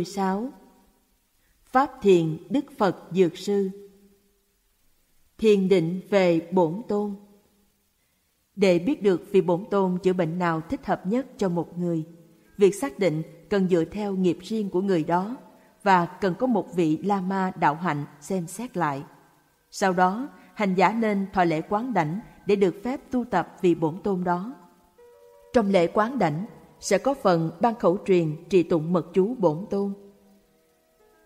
16. Pháp thiền Đức Phật Dược Sư Thiền định về bổn tôn Để biết được vị bổn tôn chữa bệnh nào thích hợp nhất cho một người, việc xác định cần dựa theo nghiệp riêng của người đó và cần có một vị lama đạo hạnh xem xét lại. Sau đó, hành giả nên thọ lễ quán đảnh để được phép tu tập vị bổn tôn đó. Trong lễ quán đảnh sẽ có phần ban khẩu truyền trì tụng mật chú bổn tôn.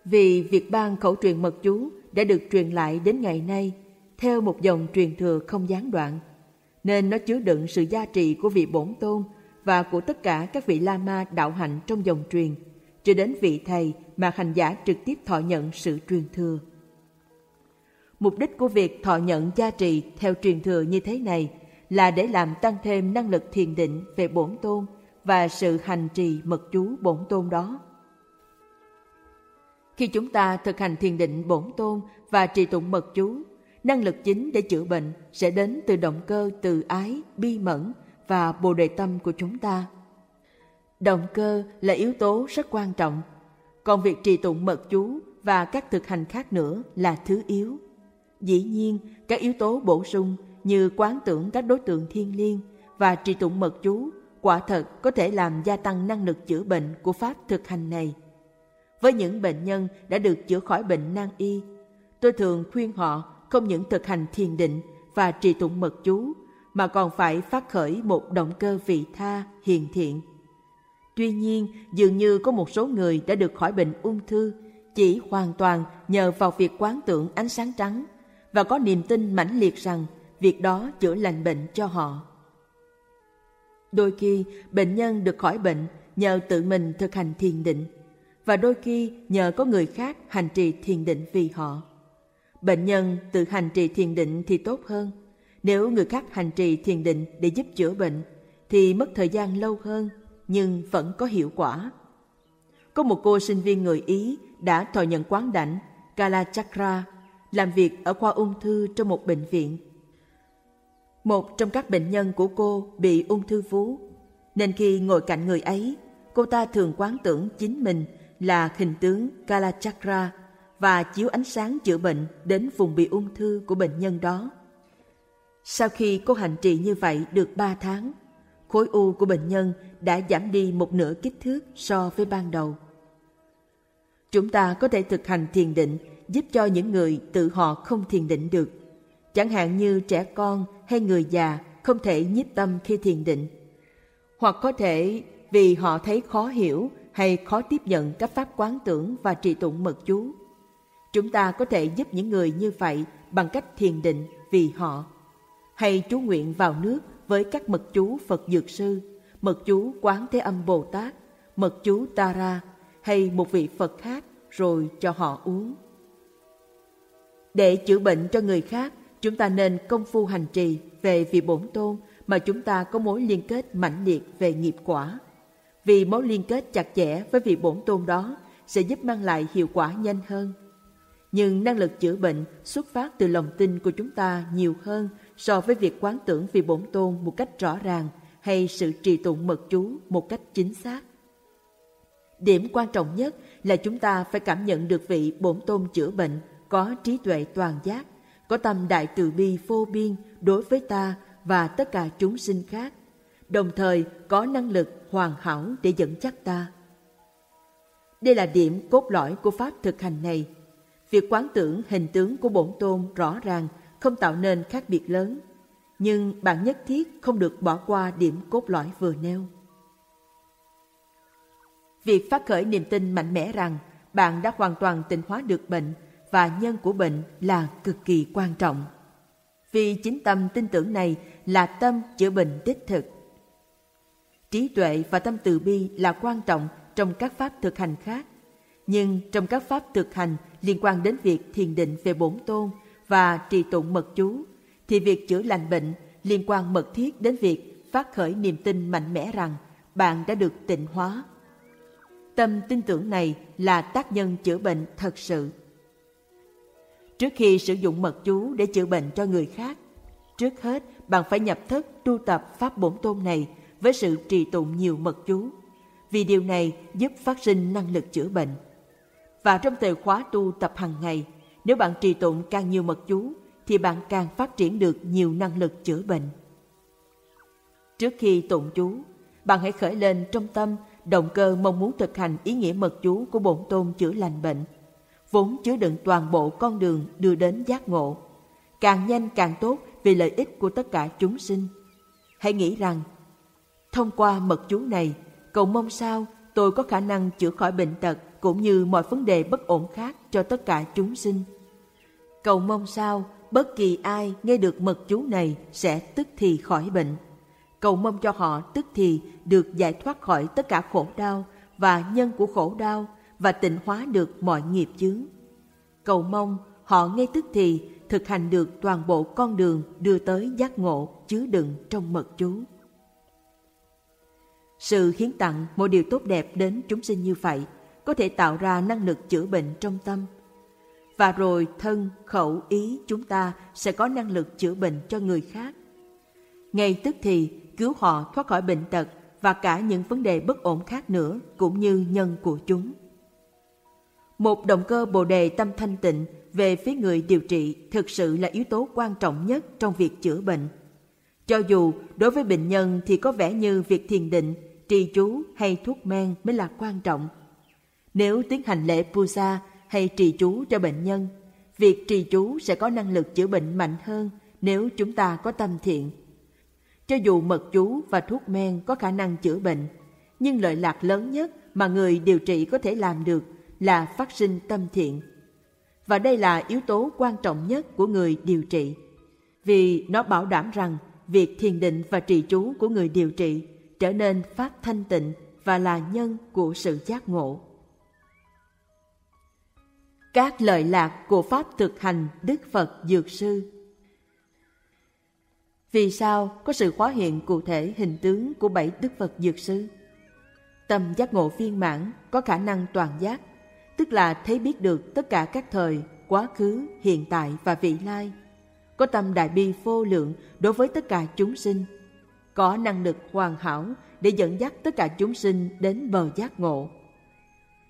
Vì việc ban khẩu truyền mật chú đã được truyền lại đến ngày nay theo một dòng truyền thừa không gián đoạn, nên nó chứa đựng sự gia trì của vị bổn tôn và của tất cả các vị lama đạo hạnh trong dòng truyền, cho đến vị thầy mà hành giả trực tiếp thọ nhận sự truyền thừa. Mục đích của việc thọ nhận gia trì theo truyền thừa như thế này là để làm tăng thêm năng lực thiền định về bổn tôn và sự hành trì mật chú bổn tôn đó. Khi chúng ta thực hành thiền định bổn tôn và trì tụng mật chú, năng lực chính để chữa bệnh sẽ đến từ động cơ từ ái, bi mẫn và bồ đề tâm của chúng ta. Động cơ là yếu tố rất quan trọng, còn việc trì tụng mật chú và các thực hành khác nữa là thứ yếu. Dĩ nhiên, các yếu tố bổ sung như quán tưởng các đối tượng thiên liêng và trì tụng mật chú quả thật có thể làm gia tăng năng lực chữa bệnh của pháp thực hành này. Với những bệnh nhân đã được chữa khỏi bệnh nan y, tôi thường khuyên họ không những thực hành thiền định và trì tụng mật chú, mà còn phải phát khởi một động cơ vị tha, hiền thiện. Tuy nhiên, dường như có một số người đã được khỏi bệnh ung thư chỉ hoàn toàn nhờ vào việc quán tưởng ánh sáng trắng và có niềm tin mãnh liệt rằng việc đó chữa lành bệnh cho họ. Đôi khi, bệnh nhân được khỏi bệnh nhờ tự mình thực hành thiền định và đôi khi, nhờ có người khác hành trì thiền định vì họ. Bệnh nhân tự hành trì thiền định thì tốt hơn. Nếu người khác hành trì thiền định để giúp chữa bệnh, thì mất thời gian lâu hơn, nhưng vẫn có hiệu quả. Có một cô sinh viên người Ý đã thọ nhận quán đảnh Kalachakra, làm việc ở khoa ung thư trong một bệnh viện. Một trong các bệnh nhân của cô bị ung thư vú, nên khi ngồi cạnh người ấy, cô ta thường quán tưởng chính mình là hình tướng Kalachakra và chiếu ánh sáng chữa bệnh đến vùng bị ung thư của bệnh nhân đó. Sau khi cô hành trì như vậy được 3 tháng, khối u của bệnh nhân đã giảm đi một nửa kích thước so với ban đầu. Chúng ta có thể thực hành thiền định giúp cho những người tự họ không thiền định được. Chẳng hạn như trẻ con hay người già không thể nhiếp tâm khi thiền định. Hoặc có thể vì họ thấy khó hiểu hay khó tiếp nhận các pháp quán tưởng và trì tụng mật chú. Chúng ta có thể giúp những người như vậy bằng cách thiền định vì họ. Hay chú nguyện vào nước với các mật chú Phật Dược Sư, mật chú Quán Thế Âm Bồ Tát, mật chú Tara hay một vị Phật khác rồi cho họ uống. Để chữa bệnh cho người khác, chúng ta nên công phu hành trì về vị bổn tôn mà chúng ta có mối liên kết mạnh liệt về nghiệp quả. Vì mối liên kết chặt chẽ với vị bổn tôn đó sẽ giúp mang lại hiệu quả nhanh hơn. Nhưng năng lực chữa bệnh xuất phát từ lòng tin của chúng ta nhiều hơn so với việc quán tưởng vị bổn tôn một cách rõ ràng hay sự trì tụng mật chú một cách chính xác. Điểm quan trọng nhất là chúng ta phải cảm nhận được vị bổn tôn chữa bệnh có trí tuệ toàn giác, có tâm đại từ bi vô biên đối với ta và tất cả chúng sinh khác, đồng thời có năng lực hoàn hảo để dẫn dắt ta. Đây là điểm cốt lõi của pháp thực hành này. Việc quán tưởng hình tướng của bổn tôn rõ ràng không tạo nên khác biệt lớn, nhưng bạn nhất thiết không được bỏ qua điểm cốt lõi vừa nêu. Việc phát khởi niềm tin mạnh mẽ rằng bạn đã hoàn toàn tịnh hóa được bệnh và nhân của bệnh là cực kỳ quan trọng. Vì chính tâm tin tưởng này là tâm chữa bệnh đích thực. Trí tuệ và tâm từ bi là quan trọng trong các pháp thực hành khác. Nhưng trong các pháp thực hành liên quan đến việc thiền định về bổn tôn và trì tụng mật chú, thì việc chữa lành bệnh liên quan mật thiết đến việc phát khởi niềm tin mạnh mẽ rằng bạn đã được tịnh hóa. Tâm tin tưởng này là tác nhân chữa bệnh thật sự. Trước khi sử dụng mật chú để chữa bệnh cho người khác, trước hết bạn phải nhập thức tu tập pháp bổn tôn này với sự trì tụng nhiều mật chú. vì điều này giúp phát sinh năng lực chữa bệnh. Và trong thời khóa tu tập hàng ngày, nếu bạn trì tụng càng nhiều mật chú, thì bạn càng phát triển được nhiều năng lực chữa bệnh. Trước khi tụng chú, bạn hãy khởi lên trong tâm động cơ mong muốn thực hành ý nghĩa mật chú của bổn tôn chữa lành bệnh, vốn chứa đựng toàn bộ con đường đưa đến giác ngộ. Càng nhanh càng tốt vì lợi ích của tất cả chúng sinh. Hãy nghĩ rằng, thông qua mật chú này, cầu mong sao tôi có khả năng chữa khỏi bệnh tật cũng như mọi vấn đề bất ổn khác cho tất cả chúng sinh. Cầu mong sao bất kỳ ai nghe được mật chú này sẽ tức thì khỏi bệnh. Cầu mong cho họ tức thì được giải thoát khỏi tất cả khổ đau và nhân của khổ đau và tịnh hóa được mọi nghiệp chướng. Cầu mong họ ngay tức thì thực hành được toàn bộ con đường đưa tới giác ngộ chứa đựng trong mật chú. Sự hiến tặng một điều tốt đẹp đến chúng sinh như vậy có thể tạo ra năng lực chữa bệnh trong tâm. Và rồi thân, khẩu, ý chúng ta sẽ có năng lực chữa bệnh cho người khác. Ngay tức thì cứu họ thoát khỏi bệnh tật và cả những vấn đề bất ổn khác nữa cũng như nhân của chúng. Một động cơ bồ đề tâm thanh tịnh về phía người điều trị thực sự là yếu tố quan trọng nhất trong việc chữa bệnh. Cho dù đối với bệnh nhân thì có vẻ như việc thiền định, trì chú hay thuốc men mới là quan trọng. Nếu tiến hành lễ puja hay trì chú cho bệnh nhân, việc trì chú sẽ có năng lực chữa bệnh mạnh hơn nếu chúng ta có tâm thiện. Cho dù mật chú và thuốc men có khả năng chữa bệnh, nhưng lợi lạc lớn nhất mà người điều trị có thể làm được là phát sinh tâm thiện. Và đây là yếu tố quan trọng nhất của người điều trị, vì nó bảo đảm rằng việc thiền định và trì chú của người điều trị trở nên phát thanh tịnh và là nhân của sự giác ngộ. Các lợi lạc của Pháp thực hành Đức Phật Dược Sư Vì sao có sự hóa hiện cụ thể hình tướng của bảy Đức Phật Dược Sư? Tâm giác ngộ viên mãn có khả năng toàn giác tức là thấy biết được tất cả các thời, quá khứ, hiện tại và vị lai. Có tâm đại bi vô lượng đối với tất cả chúng sinh. Có năng lực hoàn hảo để dẫn dắt tất cả chúng sinh đến bờ giác ngộ.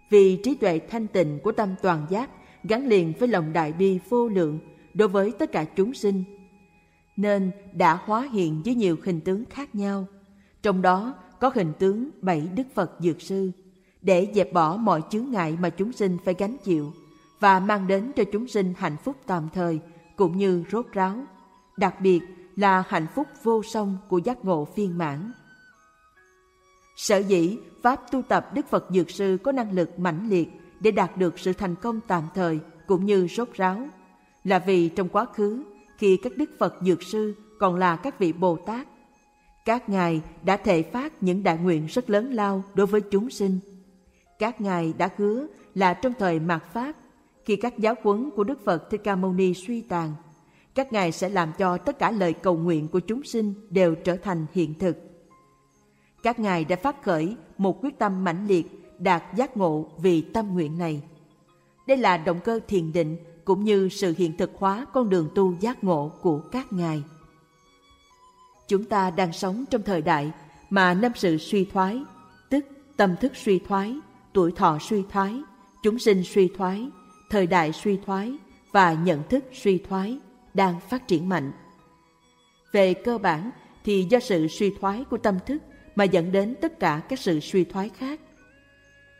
Vì trí tuệ thanh tịnh của tâm toàn giác gắn liền với lòng đại bi vô lượng đối với tất cả chúng sinh, nên đã hóa hiện với nhiều hình tướng khác nhau, trong đó có hình tướng bảy Đức Phật Dược Sư – để dẹp bỏ mọi chướng ngại mà chúng sinh phải gánh chịu và mang đến cho chúng sinh hạnh phúc tạm thời cũng như rốt ráo, đặc biệt là hạnh phúc vô song của giác ngộ phiên mãn. Sở dĩ Pháp tu tập Đức Phật Dược Sư có năng lực mãnh liệt để đạt được sự thành công tạm thời cũng như rốt ráo, là vì trong quá khứ, khi các Đức Phật Dược Sư còn là các vị Bồ Tát, các ngài đã thể phát những đại nguyện rất lớn lao đối với chúng sinh – các ngài đã hứa là trong thời mạt Pháp, khi các giáo huấn của Đức Phật Thích Ca Mâu Ni suy tàn, các ngài sẽ làm cho tất cả lời cầu nguyện của chúng sinh đều trở thành hiện thực. Các ngài đã phát khởi một quyết tâm mãnh liệt đạt giác ngộ vì tâm nguyện này. Đây là động cơ thiền định cũng như sự hiện thực hóa con đường tu giác ngộ của các ngài. Chúng ta đang sống trong thời đại mà năm sự suy thoái, tức tâm thức suy thoái, tuổi thọ suy thoái, chúng sinh suy thoái, thời đại suy thoái và nhận thức suy thoái đang phát triển mạnh. Về cơ bản thì do sự suy thoái của tâm thức mà dẫn đến tất cả các sự suy thoái khác.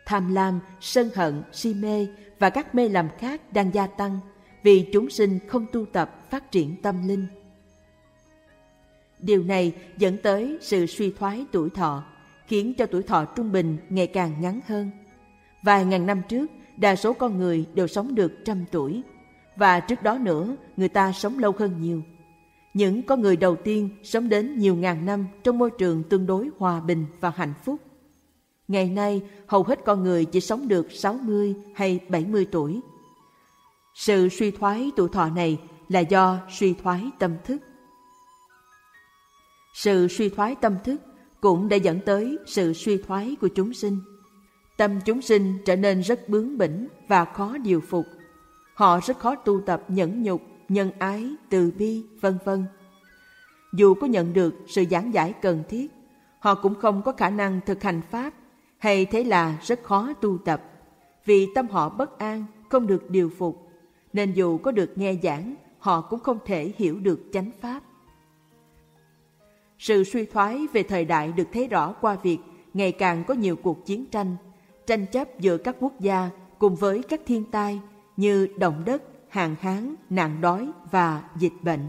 Tham lam, sân hận, si mê và các mê lầm khác đang gia tăng vì chúng sinh không tu tập phát triển tâm linh. Điều này dẫn tới sự suy thoái tuổi thọ, khiến cho tuổi thọ trung bình ngày càng ngắn hơn – Vài ngàn năm trước, đa số con người đều sống được trăm tuổi. Và trước đó nữa, người ta sống lâu hơn nhiều. Những con người đầu tiên sống đến nhiều ngàn năm trong môi trường tương đối hòa bình và hạnh phúc. Ngày nay, hầu hết con người chỉ sống được 60 hay 70 tuổi. Sự suy thoái tuổi thọ này là do suy thoái tâm thức. Sự suy thoái tâm thức cũng đã dẫn tới sự suy thoái của chúng sinh. Tâm chúng sinh trở nên rất bướng bỉnh và khó điều phục. Họ rất khó tu tập nhẫn nhục, nhân ái, từ bi, vân vân. Dù có nhận được sự giảng giải cần thiết, họ cũng không có khả năng thực hành Pháp hay thế là rất khó tu tập, vì tâm họ bất an, không được điều phục, nên dù có được nghe giảng, họ cũng không thể hiểu được chánh pháp. Sự suy thoái về thời đại được thấy rõ qua việc ngày càng có nhiều cuộc chiến tranh, tranh chấp giữa các quốc gia cùng với các thiên tai như động đất, hạn hán, nạn đói và dịch bệnh.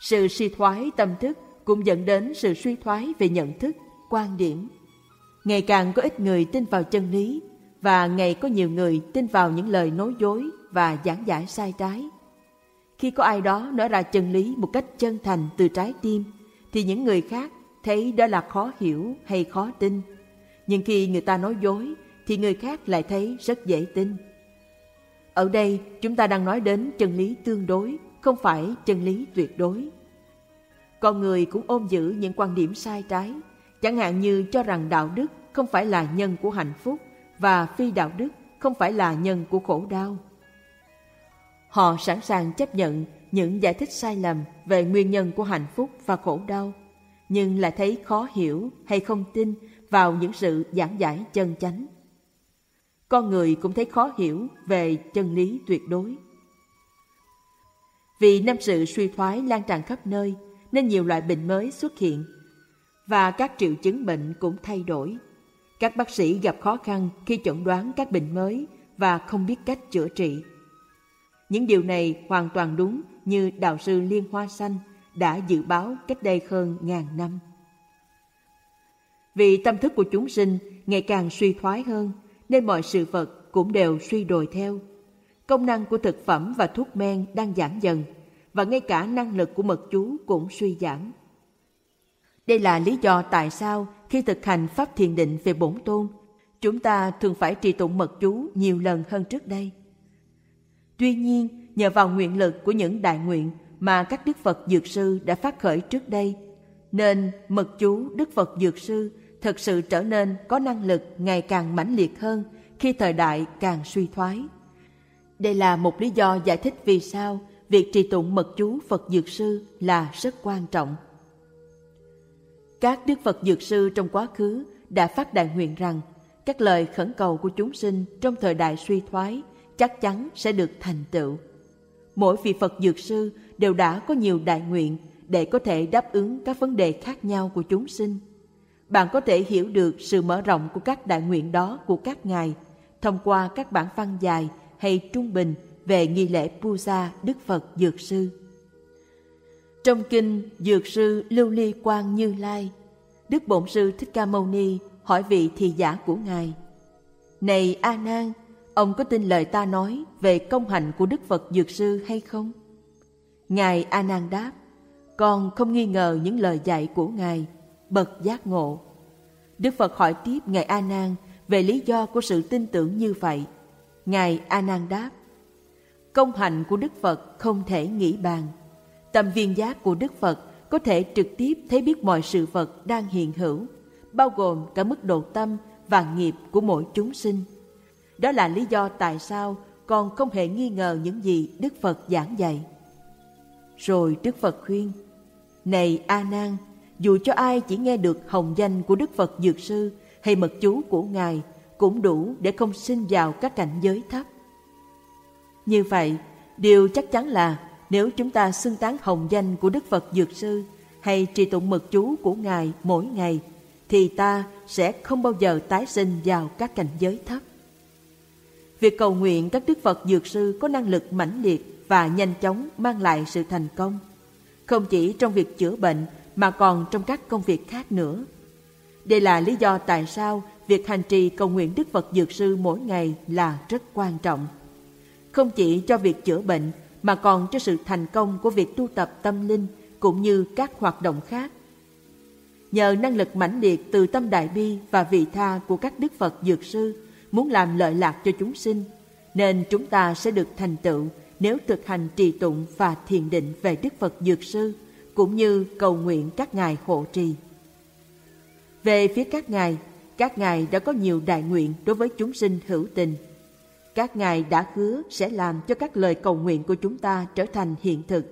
Sự suy thoái tâm thức cũng dẫn đến sự suy thoái về nhận thức, quan điểm. Ngày càng có ít người tin vào chân lý và ngày có nhiều người tin vào những lời nói dối và giảng giải sai trái. Khi có ai đó nói ra chân lý một cách chân thành từ trái tim, thì những người khác thấy đó là khó hiểu hay khó tin. Nhưng khi người ta nói dối, thì người khác lại thấy rất dễ tin. Ở đây chúng ta đang nói đến chân lý tương đối, không phải chân lý tuyệt đối. Con người cũng ôm giữ những quan điểm sai trái, chẳng hạn như cho rằng đạo đức không phải là nhân của hạnh phúc và phi đạo đức không phải là nhân của khổ đau. Họ sẵn sàng chấp nhận những giải thích sai lầm về nguyên nhân của hạnh phúc và khổ đau, nhưng lại thấy khó hiểu hay không tin vào những sự giảng giải chân chánh. Con người cũng thấy khó hiểu về chân lý tuyệt đối. Vì năm sự suy thoái lan tràn khắp nơi, nên nhiều loại bệnh mới xuất hiện và các triệu chứng bệnh cũng thay đổi. Các bác sĩ gặp khó khăn khi chẩn đoán các bệnh mới và không biết cách chữa trị. Những điều này hoàn toàn đúng như đạo sư Liên Hoa Xanh đã dự báo cách đây hơn ngàn năm. Vì tâm thức của chúng sinh ngày càng suy thoái hơn, nên mọi sự vật cũng đều suy đồi theo. Công năng của thực phẩm và thuốc men đang giảm dần, và ngay cả năng lực của mật chú cũng suy giảm. Đây là lý do tại sao khi thực hành pháp thiền định về bổn tôn, chúng ta thường phải trì tụng mật chú nhiều lần hơn trước đây. Tuy nhiên, nhờ vào nguyện lực của những đại nguyện mà các Đức Phật Dược Sư đã phát khởi trước đây, nên mật chú Đức Phật Dược Sư thực sự trở nên có năng lực ngày càng mãnh liệt hơn khi thời đại càng suy thoái. Đây là một lý do giải thích vì sao việc trì tụng mật chú Phật Dược Sư là rất quan trọng. Các Đức Phật Dược Sư trong quá khứ đã phát đại nguyện rằng các lời khẩn cầu của chúng sinh trong thời đại suy thoái chắc chắn sẽ được thành tựu. Mỗi vị Phật Dược Sư đều đã có nhiều đại nguyện để có thể đáp ứng các vấn đề khác nhau của chúng sinh. Bạn có thể hiểu được sự mở rộng của các đại nguyện đó của các ngài thông qua các bản văn dài hay trung bình về nghi lễ Puja Đức Phật Dược Sư. Trong kinh Dược Sư Lưu Ly Quang Như Lai, Đức Bổn Sư Thích Ca Mâu Ni hỏi vị thị giả của Ngài. Này A Nan, ông có tin lời ta nói về công hạnh của Đức Phật Dược Sư hay không? Ngài A Nan đáp, con không nghi ngờ những lời dạy của Ngài, bậc giác ngộ. Đức Phật hỏi tiếp Ngài A Nan về lý do của sự tin tưởng như vậy. Ngài A Nan đáp, công hạnh của Đức Phật không thể nghĩ bàn. Tâm viên giác của Đức Phật có thể trực tiếp thấy biết mọi sự vật đang hiện hữu, bao gồm cả mức độ tâm và nghiệp của mỗi chúng sinh. Đó là lý do tại sao con không hề nghi ngờ những gì Đức Phật giảng dạy. Rồi Đức Phật khuyên, Này A Nan, dù cho ai chỉ nghe được hồng danh của Đức Phật Dược Sư hay mật chú của Ngài cũng đủ để không sinh vào các cảnh giới thấp. Như vậy, điều chắc chắn là nếu chúng ta xưng tán hồng danh của Đức Phật Dược Sư hay trì tụng mật chú của Ngài mỗi ngày, thì ta sẽ không bao giờ tái sinh vào các cảnh giới thấp. Việc cầu nguyện các Đức Phật Dược Sư có năng lực mãnh liệt và nhanh chóng mang lại sự thành công, không chỉ trong việc chữa bệnh mà còn trong các công việc khác nữa. Đây là lý do tại sao việc hành trì cầu nguyện Đức Phật Dược Sư mỗi ngày là rất quan trọng. Không chỉ cho việc chữa bệnh mà còn cho sự thành công của việc tu tập tâm linh cũng như các hoạt động khác. Nhờ năng lực mãnh liệt từ tâm đại bi và vị tha của các Đức Phật Dược Sư muốn làm lợi lạc cho chúng sinh, nên chúng ta sẽ được thành tựu nếu thực hành trì tụng và thiền định về Đức Phật Dược Sư, cũng như cầu nguyện các ngài hộ trì. Về phía các ngài, các ngài đã có nhiều đại nguyện đối với chúng sinh hữu tình. Các ngài đã hứa sẽ làm cho các lời cầu nguyện của chúng ta trở thành hiện thực,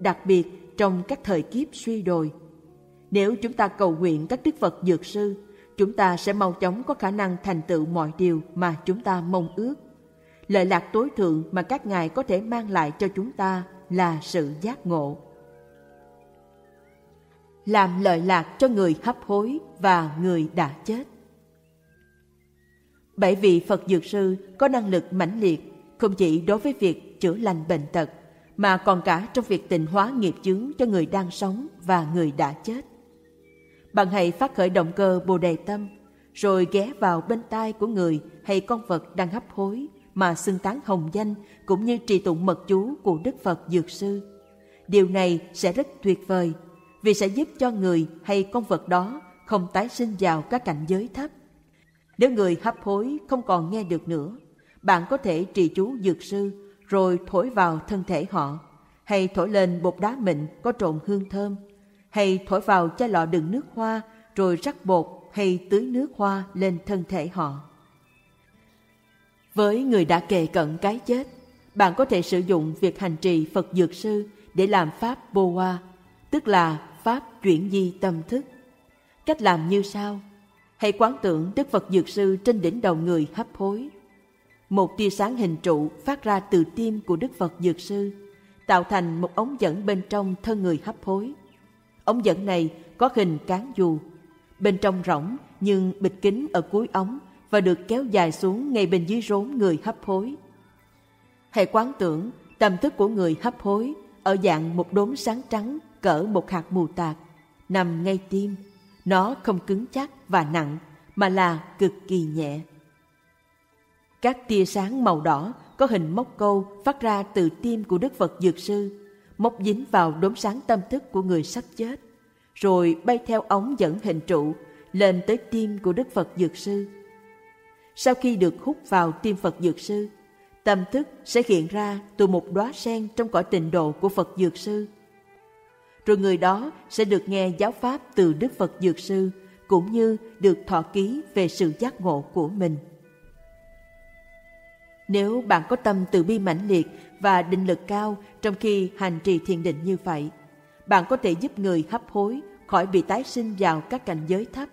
đặc biệt trong các thời kiếp suy đồi. Nếu chúng ta cầu nguyện các Đức Phật Dược Sư, chúng ta sẽ mau chóng có khả năng thành tựu mọi điều mà chúng ta mong ước. Lợi lạc tối thượng mà các ngài có thể mang lại cho chúng ta là sự giác ngộ. Làm lợi lạc cho người hấp hối và người đã chết. Bảy vị Phật Dược Sư có năng lực mãnh liệt không chỉ đối với việc chữa lành bệnh tật mà còn cả trong việc tịnh hóa nghiệp chướng cho người đang sống và người đã chết. Bạn hãy phát khởi động cơ Bồ Đề Tâm, rồi ghé vào bên tai của người hay con vật đang hấp hối mà xưng tán hồng danh cũng như trì tụng mật chú của Đức Phật Dược Sư. Điều này sẽ rất tuyệt vời vì sẽ giúp cho người hay con vật đó không tái sinh vào các cảnh giới thấp. Nếu người hấp hối không còn nghe được nữa, bạn có thể trì chú Dược Sư rồi thổi vào thân thể họ, hay thổi lên bột đá mịn có trộn hương thơm, hay thổi vào chai lọ đựng nước hoa rồi rắc bột hay tưới nước hoa lên thân thể họ. Với người đã kề cận cái chết, bạn có thể sử dụng việc hành trì Phật Dược Sư để làm Pháp bồ Hoa, tức là Pháp chuyển di tâm thức. Cách làm như sau. Hãy quán tưởng Đức Phật Dược Sư trên đỉnh đầu người hấp hối một tia sáng hình trụ phát ra từ tim của Đức Phật Dược Sư, tạo thành một ống dẫn bên trong thân người hấp hối. Ống dẫn này có hình cán dù, bên trong rỗng nhưng bịch kính ở cuối ống và được kéo dài xuống ngay bên dưới rốn người hấp hối. Hãy quán tưởng tâm thức của người hấp hối ở dạng một đốm sáng trắng cỡ một hạt mù tạt, nằm ngay tim. Nó không cứng chắc và nặng mà là cực kỳ nhẹ. Các tia sáng màu đỏ có hình móc câu phát ra từ tim của Đức Phật Dược Sư, móc dính vào đốm sáng tâm thức của người sắp chết, rồi bay theo ống dẫn hình trụ lên tới tim của Đức Phật Dược Sư. Sau khi được hút vào tim Phật Dược Sư, tâm thức sẽ hiện ra từ một đóa sen trong cõi tịnh độ của Phật Dược Sư. Rồi người đó sẽ được nghe giáo pháp từ Đức Phật Dược Sư cũng như được thọ ký về sự giác ngộ của mình. Nếu bạn có tâm từ bi mãnh liệt và định lực cao trong khi hành trì thiền định như vậy, bạn có thể giúp người hấp hối khỏi bị tái sinh vào các cảnh giới thấp.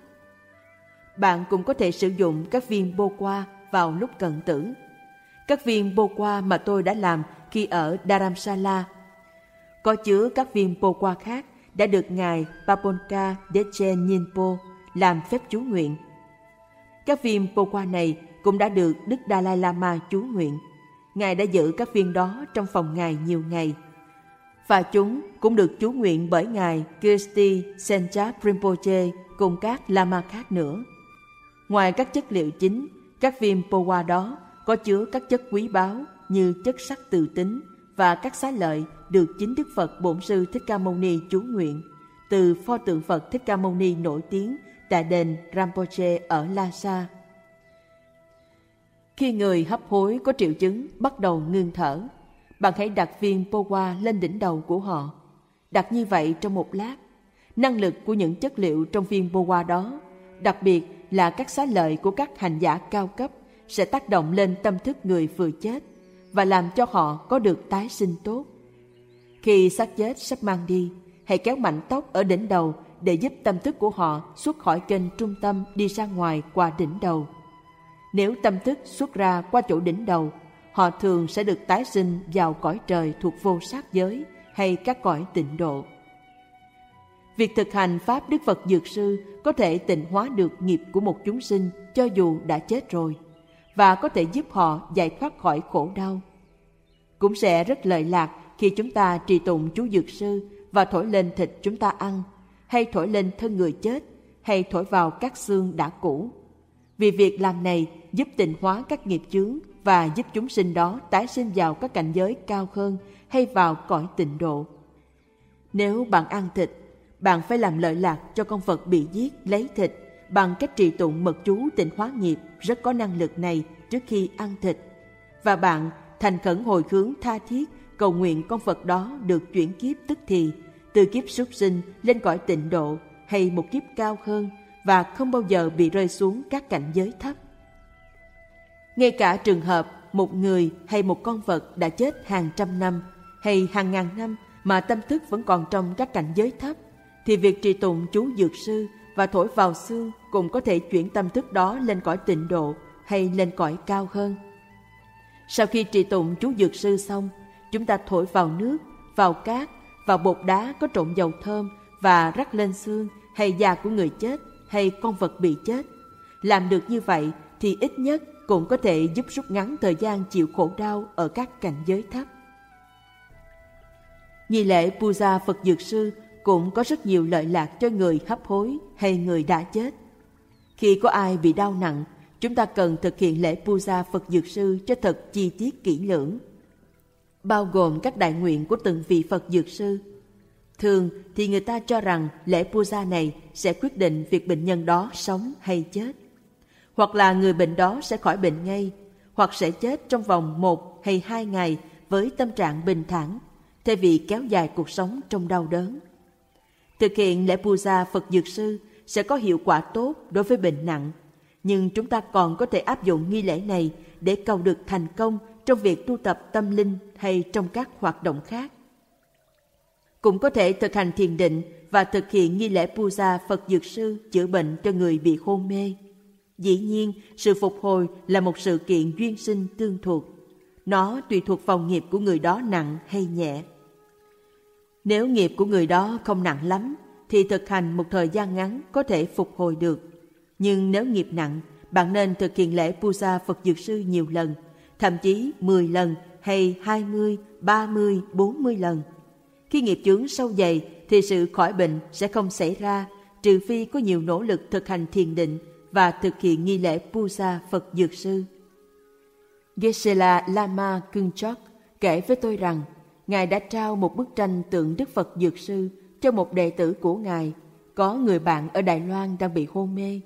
Bạn cũng có thể sử dụng các viên bô qua vào lúc cận tử. Các viên bô qua mà tôi đã làm khi ở Dharamsala có chứa các viên bồ qua khác đã được Ngài Paponka Dechen Nyingpo làm phép chú nguyện. Các viên bồ qua này cũng đã được Đức Dalai Lama chú nguyện. Ngài đã giữ các viên đó trong phòng Ngài nhiều ngày. Và chúng cũng được chú nguyện bởi Ngài Kirsti Senchap Rinpoche cùng các Lama khác nữa. Ngoài các chất liệu chính, các viên Powa đó có chứa các chất quý báu như chất sắc từ tính và các xá lợi được chính Đức Phật Bổn Sư Thích Ca Mâu Ni chú nguyện từ pho tượng Phật Thích Ca Mâu Ni nổi tiếng tại đền Rampoche ở Lhasa. Khi người hấp hối có triệu chứng bắt đầu ngưng thở, bạn hãy đặt viên Powa lên đỉnh đầu của họ. Đặt như vậy trong một lát. Năng lực của những chất liệu trong viên Powa đó, đặc biệt là các xá lợi của các hành giả cao cấp, sẽ tác động lên tâm thức người vừa chết và làm cho họ có được tái sinh tốt. Khi xác chết sắp mang đi, hãy kéo mạnh tóc ở đỉnh đầu để giúp tâm thức của họ xuất khỏi kênh trung tâm đi ra ngoài qua đỉnh đầu nếu tâm thức xuất ra qua chỗ đỉnh đầu, họ thường sẽ được tái sinh vào cõi trời thuộc vô sát giới hay các cõi tịnh độ. Việc thực hành Pháp Đức Phật Dược Sư có thể tịnh hóa được nghiệp của một chúng sinh cho dù đã chết rồi và có thể giúp họ giải thoát khỏi khổ đau. Cũng sẽ rất lợi lạc khi chúng ta trì tụng chú Dược Sư và thổi lên thịt chúng ta ăn, hay thổi lên thân người chết, hay thổi vào các xương đã cũ. Vì việc làm này giúp tịnh hóa các nghiệp chướng và giúp chúng sinh đó tái sinh vào các cảnh giới cao hơn hay vào cõi tịnh độ. Nếu bạn ăn thịt, bạn phải làm lợi lạc cho con vật bị giết lấy thịt bằng cách trì tụng mật chú tịnh hóa nghiệp rất có năng lực này trước khi ăn thịt. Và bạn thành khẩn hồi hướng tha thiết cầu nguyện con vật đó được chuyển kiếp tức thì từ kiếp súc sinh lên cõi tịnh độ hay một kiếp cao hơn và không bao giờ bị rơi xuống các cảnh giới thấp. Ngay cả trường hợp một người hay một con vật đã chết hàng trăm năm hay hàng ngàn năm mà tâm thức vẫn còn trong các cảnh giới thấp, thì việc trì tụng chú dược sư và thổi vào xương cũng có thể chuyển tâm thức đó lên cõi tịnh độ hay lên cõi cao hơn. Sau khi trì tụng chú dược sư xong, chúng ta thổi vào nước, vào cát, vào bột đá có trộn dầu thơm và rắc lên xương hay da của người chết hay con vật bị chết. Làm được như vậy thì ít nhất cũng có thể giúp rút ngắn thời gian chịu khổ đau ở các cảnh giới thấp. Nghi lễ puja Phật Dược Sư cũng có rất nhiều lợi lạc cho người hấp hối hay người đã chết. Khi có ai bị đau nặng, chúng ta cần thực hiện lễ puja Phật Dược Sư cho thật chi tiết kỹ lưỡng. Bao gồm các đại nguyện của từng vị Phật Dược Sư. Thường thì người ta cho rằng lễ puja này sẽ quyết định việc bệnh nhân đó sống hay chết. Hoặc là người bệnh đó sẽ khỏi bệnh ngay, hoặc sẽ chết trong vòng một hay hai ngày với tâm trạng bình thản, thay vì kéo dài cuộc sống trong đau đớn. Thực hiện lễ puja Phật Dược Sư sẽ có hiệu quả tốt đối với bệnh nặng, nhưng chúng ta còn có thể áp dụng nghi lễ này để cầu được thành công trong việc tu tập tâm linh hay trong các hoạt động khác. Cũng có thể thực hành thiền định và thực hiện nghi lễ puja Phật Dược Sư chữa bệnh cho người bị hôn mê. Dĩ nhiên, sự phục hồi là một sự kiện duyên sinh tương thuộc. Nó tùy thuộc vào nghiệp của người đó nặng hay nhẹ. Nếu nghiệp của người đó không nặng lắm, thì thực hành một thời gian ngắn có thể phục hồi được. Nhưng nếu nghiệp nặng, bạn nên thực hiện lễ puja Phật Dược Sư nhiều lần, thậm chí 10 lần hay 20, 30, 40 lần. Khi nghiệp chướng sâu dày thì sự khỏi bệnh sẽ không xảy ra trừ phi có nhiều nỗ lực thực hành thiền định và thực hiện nghi lễ puja Phật Dược Sư. Geshe-la Lama Kungchok kể với tôi rằng Ngài đã trao một bức tranh tượng Đức Phật Dược Sư cho một đệ tử của Ngài, có người bạn ở Đài Loan đang bị hôn mê.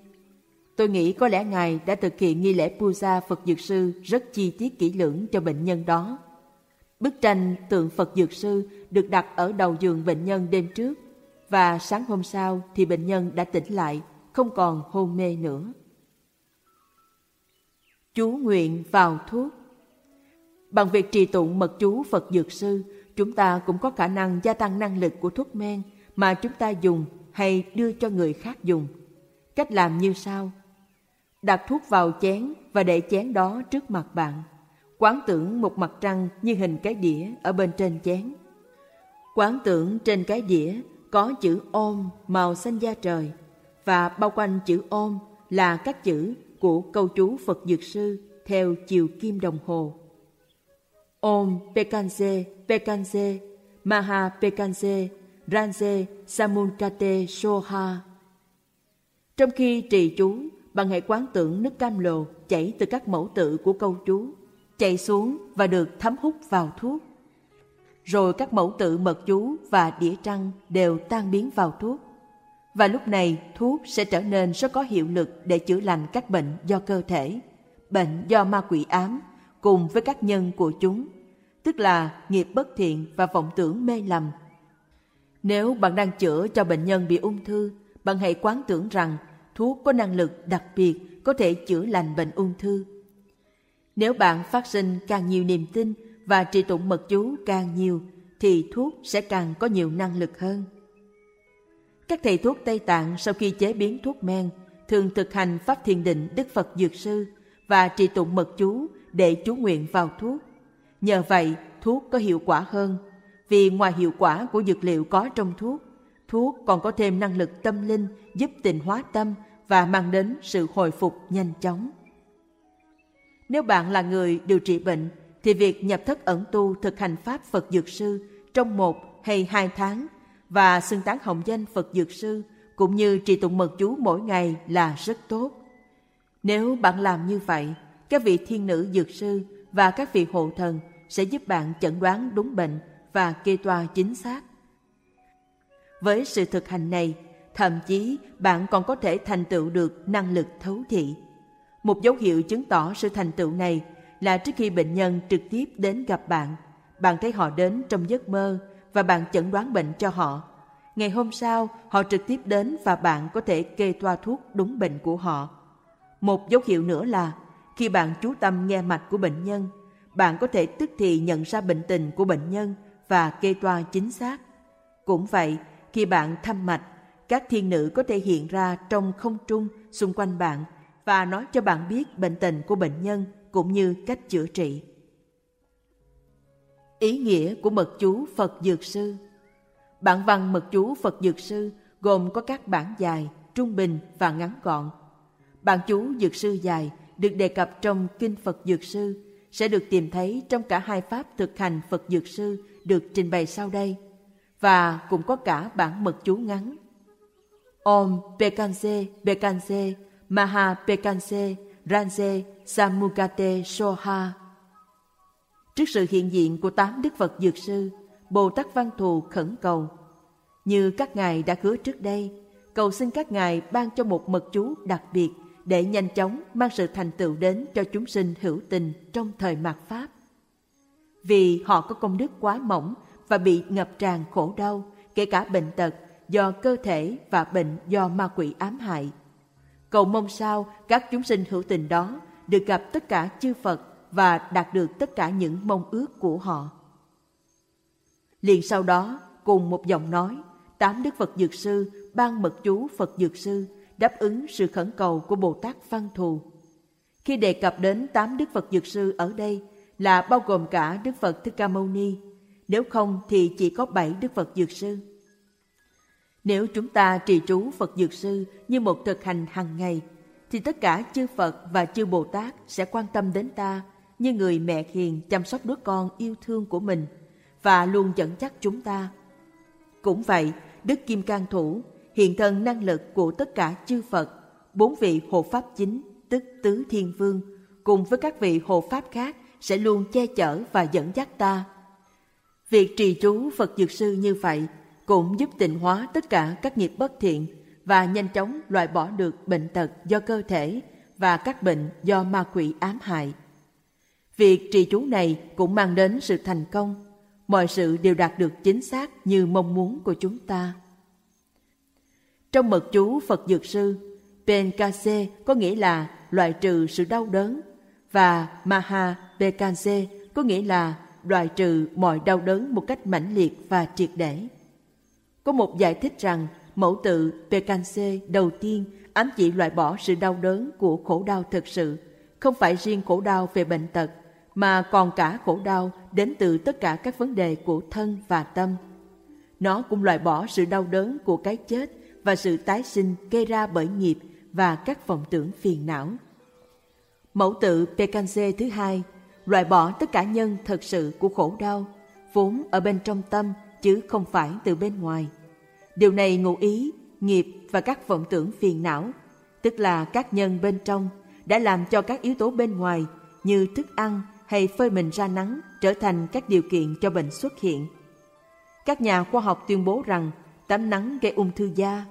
Tôi nghĩ có lẽ Ngài đã thực hiện nghi lễ puja Phật Dược Sư rất chi tiết kỹ lưỡng cho bệnh nhân đó. Bức tranh tượng Phật Dược Sư được đặt ở đầu giường bệnh nhân đêm trước và sáng hôm sau thì bệnh nhân đã tỉnh lại, không còn hôn mê nữa. Chú nguyện vào thuốc Bằng việc trì tụng mật chú Phật Dược Sư, chúng ta cũng có khả năng gia tăng năng lực của thuốc men mà chúng ta dùng hay đưa cho người khác dùng. Cách làm như sau. Đặt thuốc vào chén và để chén đó trước mặt bạn. Quán tưởng một mặt trăng như hình cái đĩa ở bên trên chén. Quán tưởng trên cái đĩa có chữ ôm màu xanh da trời và bao quanh chữ ôm là các chữ của câu chú Phật Dược Sư theo chiều kim đồng hồ. Om Pekanje Pekanje Maha Pekanje Ranje Samunkate Soha. Trong khi trì chú, bạn hãy quán tưởng nước cam lồ chảy từ các mẫu tự của câu chú, chảy xuống và được thấm hút vào thuốc. Rồi các mẫu tự mật chú và đĩa trăng đều tan biến vào thuốc. Và lúc này thuốc sẽ trở nên rất có hiệu lực để chữa lành các bệnh do cơ thể, bệnh do ma quỷ ám, cùng với các nhân của chúng, tức là nghiệp bất thiện và vọng tưởng mê lầm. Nếu bạn đang chữa cho bệnh nhân bị ung thư, bạn hãy quán tưởng rằng thuốc có năng lực đặc biệt có thể chữa lành bệnh ung thư. Nếu bạn phát sinh càng nhiều niềm tin và trì tụng mật chú càng nhiều, thì thuốc sẽ càng có nhiều năng lực hơn. Các thầy thuốc Tây Tạng sau khi chế biến thuốc men thường thực hành pháp thiền định Đức Phật Dược Sư và trì tụng mật chú để chú nguyện vào thuốc. Nhờ vậy, thuốc có hiệu quả hơn. Vì ngoài hiệu quả của dược liệu có trong thuốc, thuốc còn có thêm năng lực tâm linh giúp tịnh hóa tâm và mang đến sự hồi phục nhanh chóng. Nếu bạn là người điều trị bệnh, thì việc nhập thất ẩn tu thực hành Pháp Phật Dược Sư trong một hay hai tháng và xưng tán hồng danh Phật Dược Sư cũng như trì tụng mật chú mỗi ngày là rất tốt. Nếu bạn làm như vậy, các vị thiên nữ dược sư và các vị hộ thần sẽ giúp bạn chẩn đoán đúng bệnh và kê toa chính xác. Với sự thực hành này, thậm chí bạn còn có thể thành tựu được năng lực thấu thị. Một dấu hiệu chứng tỏ sự thành tựu này là trước khi bệnh nhân trực tiếp đến gặp bạn, bạn thấy họ đến trong giấc mơ và bạn chẩn đoán bệnh cho họ. Ngày hôm sau, họ trực tiếp đến và bạn có thể kê toa thuốc đúng bệnh của họ. Một dấu hiệu nữa là khi bạn chú tâm nghe mạch của bệnh nhân, bạn có thể tức thì nhận ra bệnh tình của bệnh nhân và kê toa chính xác. Cũng vậy, khi bạn thăm mạch, các thiên nữ có thể hiện ra trong không trung xung quanh bạn và nói cho bạn biết bệnh tình của bệnh nhân cũng như cách chữa trị. Ý nghĩa của mật chú Phật Dược Sư Bản văn mật chú Phật Dược Sư gồm có các bản dài, trung bình và ngắn gọn. Bản chú Dược Sư dài được đề cập trong Kinh Phật Dược Sư sẽ được tìm thấy trong cả hai pháp thực hành Phật Dược Sư được trình bày sau đây và cũng có cả bản mật chú ngắn. Om Pekanse Pekanse Maha Pekanse Ranse Samukate Soha Trước sự hiện diện của tám Đức Phật Dược Sư, Bồ Tát Văn Thù khẩn cầu. Như các ngài đã hứa trước đây, cầu xin các ngài ban cho một mật chú đặc biệt để nhanh chóng mang sự thành tựu đến cho chúng sinh hữu tình trong thời mạt Pháp. Vì họ có công đức quá mỏng và bị ngập tràn khổ đau, kể cả bệnh tật do cơ thể và bệnh do ma quỷ ám hại. Cầu mong sao các chúng sinh hữu tình đó được gặp tất cả chư Phật và đạt được tất cả những mong ước của họ. Liền sau đó, cùng một giọng nói, tám Đức Phật Dược Sư ban mật chú Phật Dược Sư đáp ứng sự khẩn cầu của Bồ Tát Văn Thù. Khi đề cập đến tám Đức Phật Dược Sư ở đây là bao gồm cả Đức Phật Thích Ca Mâu Ni, nếu không thì chỉ có bảy Đức Phật Dược Sư. Nếu chúng ta trì chú Phật Dược Sư như một thực hành hàng ngày, thì tất cả chư Phật và chư Bồ Tát sẽ quan tâm đến ta như người mẹ hiền chăm sóc đứa con yêu thương của mình và luôn dẫn dắt chúng ta. Cũng vậy, Đức Kim Cang Thủ hiện thân năng lực của tất cả chư Phật, bốn vị hộ pháp chính, tức Tứ Thiên Vương, cùng với các vị hộ pháp khác sẽ luôn che chở và dẫn dắt ta. Việc trì chú Phật Dược Sư như vậy cũng giúp tịnh hóa tất cả các nghiệp bất thiện và nhanh chóng loại bỏ được bệnh tật do cơ thể và các bệnh do ma quỷ ám hại. Việc trì chú này cũng mang đến sự thành công, mọi sự đều đạt được chính xác như mong muốn của chúng ta. Trong mật chú Phật Dược Sư, Penkase có nghĩa là loại trừ sự đau đớn và Maha Pekanse có nghĩa là loại trừ mọi đau đớn một cách mãnh liệt và triệt để. Có một giải thích rằng mẫu tự Pekanse đầu tiên ám chỉ loại bỏ sự đau đớn của khổ đau thực sự, không phải riêng khổ đau về bệnh tật, mà còn cả khổ đau đến từ tất cả các vấn đề của thân và tâm. Nó cũng loại bỏ sự đau đớn của cái chết và sự tái sinh gây ra bởi nghiệp và các vọng tưởng phiền não. Mẫu tự Pekanse thứ hai loại bỏ tất cả nhân thật sự của khổ đau, vốn ở bên trong tâm chứ không phải từ bên ngoài. Điều này ngụ ý, nghiệp và các vọng tưởng phiền não, tức là các nhân bên trong, đã làm cho các yếu tố bên ngoài như thức ăn hay phơi mình ra nắng trở thành các điều kiện cho bệnh xuất hiện. Các nhà khoa học tuyên bố rằng tắm nắng gây ung thư da.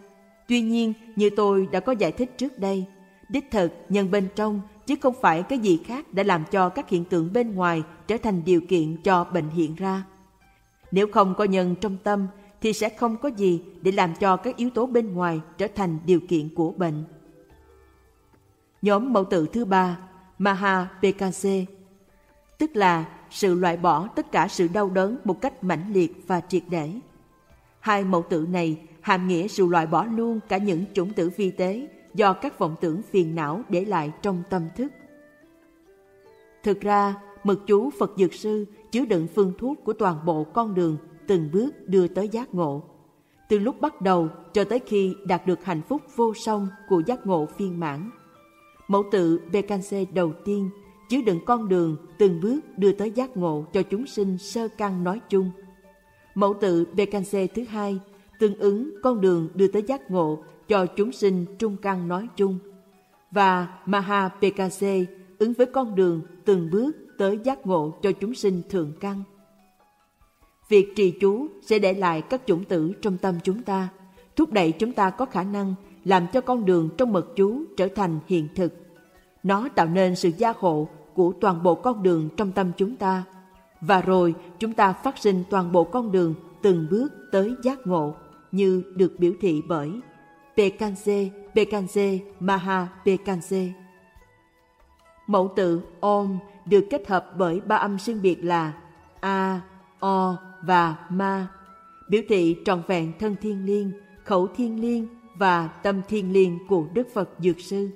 Tuy nhiên, như tôi đã có giải thích trước đây, đích thực nhân bên trong chứ không phải cái gì khác đã làm cho các hiện tượng bên ngoài trở thành điều kiện cho bệnh hiện ra. Nếu không có nhân trong tâm thì sẽ không có gì để làm cho các yếu tố bên ngoài trở thành điều kiện của bệnh. Nhóm mẫu tự thứ ba, Maha PKC, tức là sự loại bỏ tất cả sự đau đớn một cách mãnh liệt và triệt để. Hai mẫu tự này hàm nghĩa sự loại bỏ luôn cả những chủng tử vi tế do các vọng tưởng phiền não để lại trong tâm thức. Thực ra, mật chú Phật Dược Sư chứa đựng phương thuốc của toàn bộ con đường từng bước đưa tới giác ngộ. Từ lúc bắt đầu cho tới khi đạt được hạnh phúc vô song của giác ngộ phiên mãn. Mẫu tự Bekanse đầu tiên chứa đựng con đường từng bước đưa tới giác ngộ cho chúng sinh sơ căn nói chung. Mẫu tự Bekanse thứ hai tương ứng con đường đưa tới giác ngộ cho chúng sinh trung căn nói chung. Và Maha Pekase ứng với con đường từng bước tới giác ngộ cho chúng sinh thượng căn. Việc trì chú sẽ để lại các chủng tử trong tâm chúng ta, thúc đẩy chúng ta có khả năng làm cho con đường trong mật chú trở thành hiện thực. Nó tạo nên sự gia hộ của toàn bộ con đường trong tâm chúng ta. Và rồi chúng ta phát sinh toàn bộ con đường từng bước tới giác ngộ như được biểu thị bởi Pekanse, Pekanse, Maha Pekanse. Mẫu tự Om được kết hợp bởi ba âm riêng biệt là A, O và Ma, biểu thị trọn vẹn thân thiên liêng, khẩu thiên liêng và tâm thiên liêng của Đức Phật Dược Sư.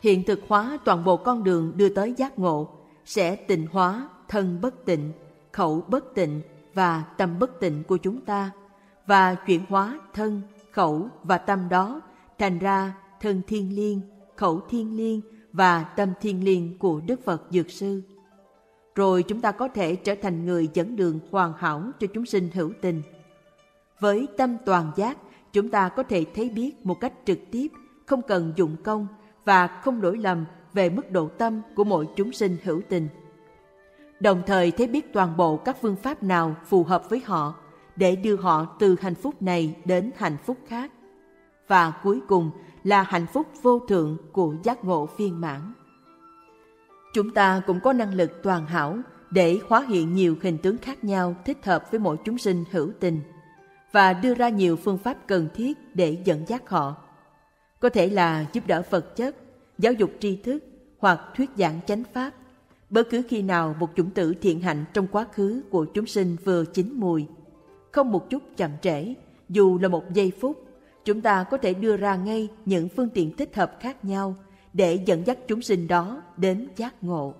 Hiện thực hóa toàn bộ con đường đưa tới giác ngộ sẽ tịnh hóa thân bất tịnh, khẩu bất tịnh và tâm bất tịnh của chúng ta và chuyển hóa thân, khẩu và tâm đó thành ra thân thiên liêng, khẩu thiên liêng và tâm thiên liêng của Đức Phật Dược Sư. Rồi chúng ta có thể trở thành người dẫn đường hoàn hảo cho chúng sinh hữu tình. Với tâm toàn giác, chúng ta có thể thấy biết một cách trực tiếp, không cần dụng công và không đổi lầm về mức độ tâm của mỗi chúng sinh hữu tình. Đồng thời thấy biết toàn bộ các phương pháp nào phù hợp với họ để đưa họ từ hạnh phúc này đến hạnh phúc khác. Và cuối cùng là hạnh phúc vô thượng của giác ngộ viên mãn. Chúng ta cũng có năng lực toàn hảo để hóa hiện nhiều hình tướng khác nhau thích hợp với mỗi chúng sinh hữu tình và đưa ra nhiều phương pháp cần thiết để dẫn dắt họ. Có thể là giúp đỡ vật chất, giáo dục tri thức hoặc thuyết giảng chánh pháp. Bất cứ khi nào một chủng tử thiện hạnh trong quá khứ của chúng sinh vừa chín mùi, không một chút chậm trễ, dù là một giây phút, chúng ta có thể đưa ra ngay những phương tiện thích hợp khác nhau để dẫn dắt chúng sinh đó đến giác ngộ.